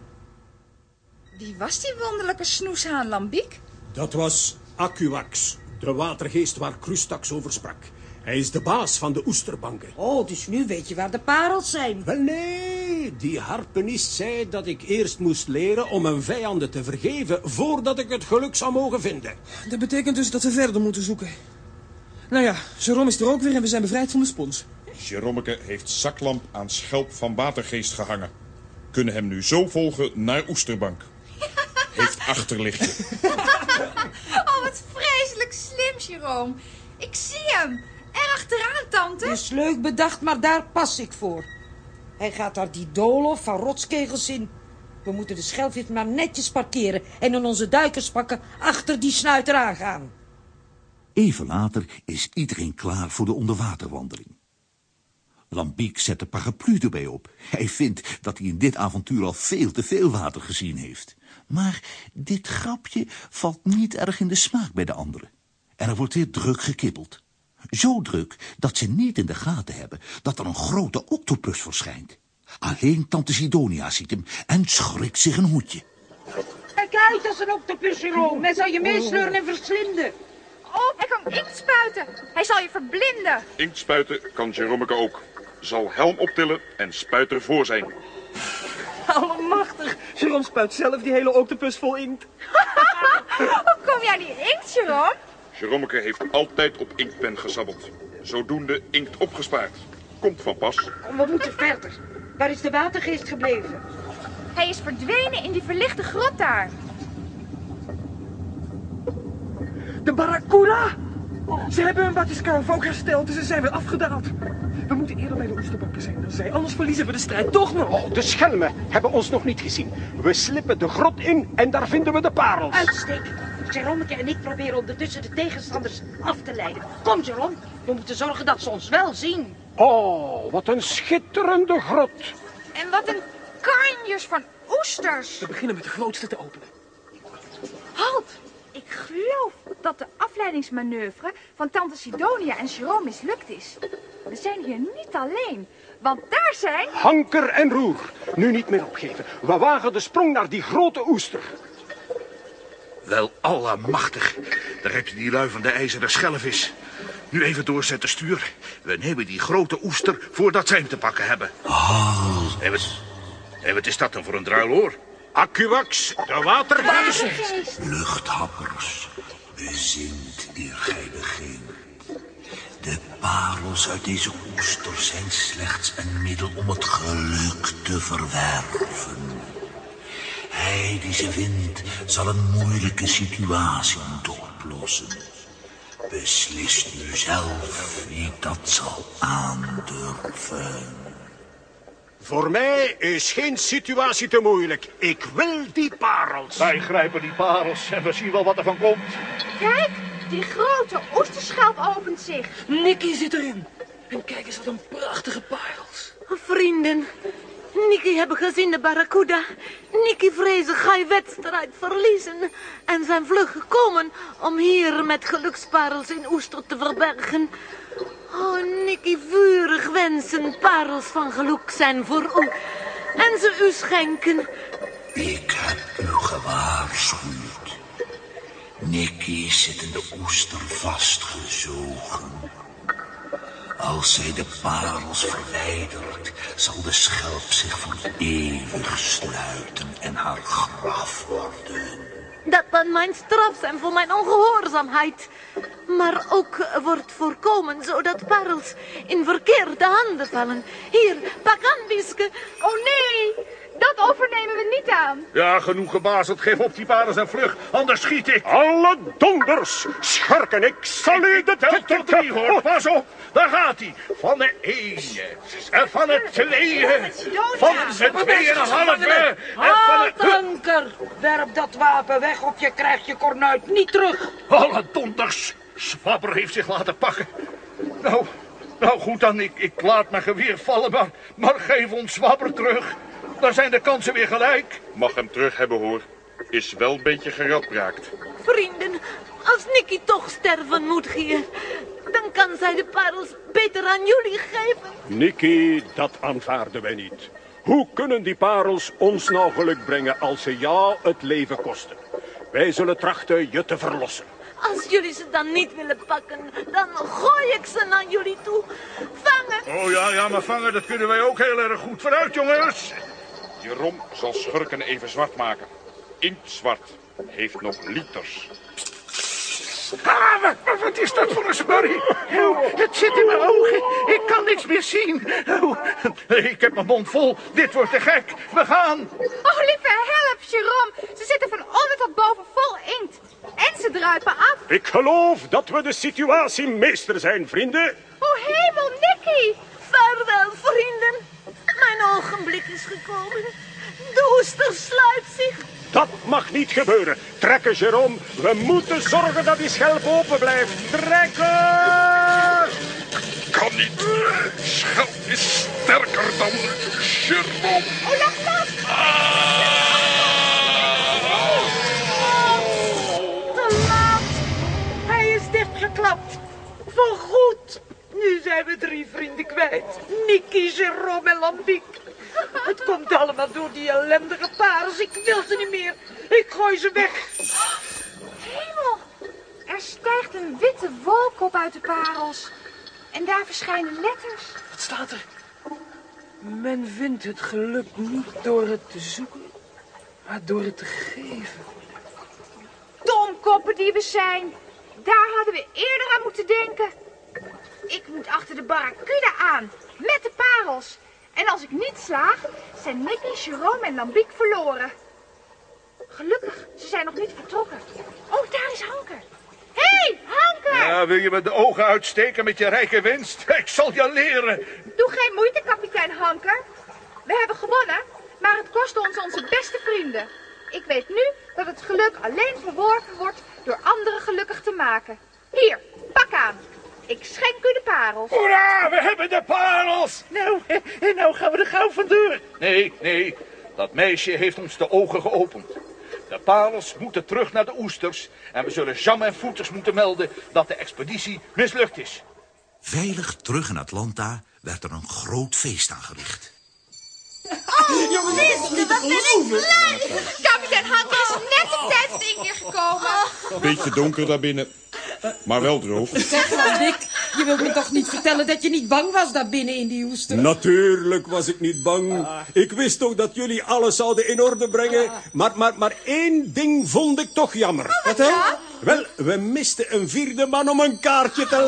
Wie was die wonderlijke snoeshaan Lambiek? Dat was Acuax, de watergeest waar Crustax over sprak. Hij is de baas van de oesterbanken. Oh, dus nu weet je waar de parels zijn. Wel nee, die harpenist zei dat ik eerst moest leren om mijn vijanden te vergeven voordat ik het geluk zou mogen vinden. Dat betekent dus dat we verder moeten zoeken. Nou ja, Sharon is er ook weer en we zijn bevrijd van de spons. Jerommeke heeft zaklamp aan schelp van watergeest gehangen. Kunnen hem nu zo volgen naar Oesterbank. Heeft achterlichtje. Oh, wat vreselijk slim, Jerome. Ik zie hem. Er achteraan, tante. Is leuk bedacht, maar daar pas ik voor. Hij gaat daar die doolhof van rotskegels in. We moeten de schelvis maar netjes parkeren en in onze duikerspakken achter die snuiter aangaan. Even later is iedereen klaar voor de onderwaterwandeling. Lambiek zet de paraplu erbij op. Hij vindt dat hij in dit avontuur al veel te veel water gezien heeft. Maar dit grapje valt niet erg in de smaak bij de anderen. Er wordt weer druk gekibbeld. Zo druk dat ze niet in de gaten hebben dat er een grote octopus verschijnt. Alleen tante Sidonia ziet hem en schrikt zich een hoedje. Kijk uit, dat is een octopus, Jerome. Hij zal je meesleuren en verslinden. Oh, hij kan inkt spuiten. Hij zal je verblinden. Inkt spuiten kan Jerommeke ook. Zal helm optillen en spuiter voor zijn. Allemachtig. Sharon spuit zelf die hele octopus vol inkt. Hoe kom jij die inkt, Jerome? Jerommeke heeft altijd op inktpen gesabbeld. Zodoende inkt opgespaard. Komt van pas. We moeten verder. Waar is de watergeest gebleven? Hij is verdwenen in die verlichte grot daar. De Barracuda! Ze hebben hun batiscaf ook hersteld en ze zijn weer afgedaald. We moeten eerder bij de oesterbanken zijn dan zij, anders verliezen we de strijd toch nog. Oh, de schelmen hebben ons nog niet gezien. We slippen de grot in en daar vinden we de parels. Uitstekend. Jeromeke en ik proberen ondertussen de tegenstanders af te leiden. Kom, Jerome. We moeten zorgen dat ze ons wel zien. Oh, wat een schitterende grot. En wat een kanjers van oesters. We beginnen met de grootste te openen. Halt! Ik geloof dat de afleidingsmanoeuvre van tante Sidonia en Jerome mislukt is. We zijn hier niet alleen, want daar zijn... Hanker en roer. Nu niet meer opgeven. We wagen de sprong naar die grote oester. Wel allemachtig. Daar heb je die lui van de ijzeren schelvis. Nu even doorzetten, stuur. We nemen die grote oester voordat zij hem te pakken hebben. Oh. En wat, en wat is dat dan voor een druil, hoor? Acuax, de watergeest. Luchthappers, bezint eer gij. De parels uit deze oester zijn slechts een middel om het geluk te verwerven. Hij die ze vindt, zal een moeilijke situatie moeten oplossen. Beslis nu zelf wie dat zal aandurven. Voor mij is geen situatie te moeilijk. Ik wil die parels. Wij grijpen die parels en we zien wel wat er van komt. Kijk, die grote oesterschelp opent zich. Nicky zit erin. En kijk eens wat een prachtige parels. Vrienden, Nicky hebben gezien de Barracuda. Nicky vrezen je wedstrijd verliezen. En zijn vlug gekomen om hier met geluksparels in Oester te verbergen. Oh, Nicky, vurig wensen parels van geluk zijn voor u. En ze u schenken. Ik heb u gewaarschuwd. Nicky zit in de oester vastgezogen. Als zij de parels verwijdert, zal de schelp zich voor eeuwig sluiten en haar graf worden. Dat kan mijn straf zijn voor mijn ongehoorzaamheid. Maar ook wordt voorkomen zodat parels in verkeerde handen vallen. Hier, pak aan. Oh nee, dat overnemen we niet aan. Ja, genoeg gebazeld. Geef op die parels en vlug, anders schiet ik. Alle donders, schurken, ik zal u de... Tel tot drie, hoor. Pas op. Daar gaat hij. Van de ene. En van het tweeën. Van de tweeënhalve. En van Halt, het... Hunker! Werp dat wapen weg of je krijgt je kornuit niet terug. Alle donders. Swabber heeft zich laten pakken. Nou, nou goed dan. Ik, ik laat mijn geweer vallen, maar, maar geef ons Swabber terug. Dan zijn de kansen weer gelijk. Mag hem terug hebben, hoor. Is wel een beetje gerapraakt. Vrienden, als Nicky toch sterven moet hier, dan kan zij de parels beter aan jullie geven. Nicky, dat aanvaarden wij niet. Hoe kunnen die parels ons nou geluk brengen als ze jou het leven kosten? Wij zullen trachten je te verlossen. Als jullie ze dan niet willen pakken, dan gooi ik ze naar jullie toe. Vangen! Oh ja, ja, maar vangen, dat kunnen wij ook heel erg goed. Vooruit, jongens. Die rom zal schurken even zwart maken. Inktzwart heeft nog liters. Ah, wat, wat- wat is dat voor een smurrie? Oh, het zit in mijn ogen. Ik kan niks meer zien. Oh, ik heb mijn mond vol. Dit wordt te gek. We gaan. Oh, lieve help, Jerome. Ze zitten van onder tot boven vol inkt. En ze druipen af. Ik geloof dat we de situatie meester zijn, vrienden. Oh, hemel, Nicky. Vaarwel, vrienden. Mijn ogenblik is gekomen. De oester sluit zich. Dat mag niet gebeuren. Trekken, Jerome. We moeten zorgen dat die schelp open blijft. Trekken! Kan niet. Schelp is sterker dan Jerome. Oh, lach. Te laat. Hij is dichtgeklapt. Voorgoed. Nu zijn we drie vrienden kwijt. Nicky, Jerome en Lambiek. Het komt allemaal door die ellendige parels. Ik wil ze niet meer. Ik gooi ze weg. Hemel. Er stijgt een witte wolk op uit de parels. En daar verschijnen letters. Wat staat er? Men vindt het geluk niet door het te zoeken, maar door het te geven. Domkoppen die we zijn. Daar hadden we eerder aan moeten denken. Ik moet achter de barracuda aan. Met de parels. En als ik niet slaag, zijn Nicky, Jerome en Lambiek verloren. Gelukkig, ze zijn nog niet vertrokken. Oh, daar is Hanker. Hé, hey, Hanker! Ja, wil je me de ogen uitsteken met je rijke winst? Ik zal je leren. Doe geen moeite, kapitein Hanker. We hebben gewonnen, maar het kostte ons onze beste vrienden. Ik weet nu dat het geluk alleen verworven wordt door anderen gelukkig te maken. Hier, pak aan. Ik schenk u de parels. Hoera, we hebben de parels. Nou, en nou gaan we er gauw vandoor. Nee, nee, dat meisje heeft ons de ogen geopend. De parels moeten terug naar de oesters. En we zullen Jam en Voeters moeten melden dat de expeditie mislukt is. Veilig terug in Atlanta werd er een groot feest aangericht. Kapitein Hanker is net op tijd het ding gekomen. Beetje donker daar binnen. Maar wel droog. Zeg nou, Dick, je wilt me toch niet vertellen dat je niet bang was daar binnen in die oester? Natuurlijk was ik niet bang. Ik wist toch dat jullie alles zouden in orde brengen. Maar, maar, maar één ding vond ik toch jammer. Wat hè? Wel, we misten een vierde man om een kaartje te leggen.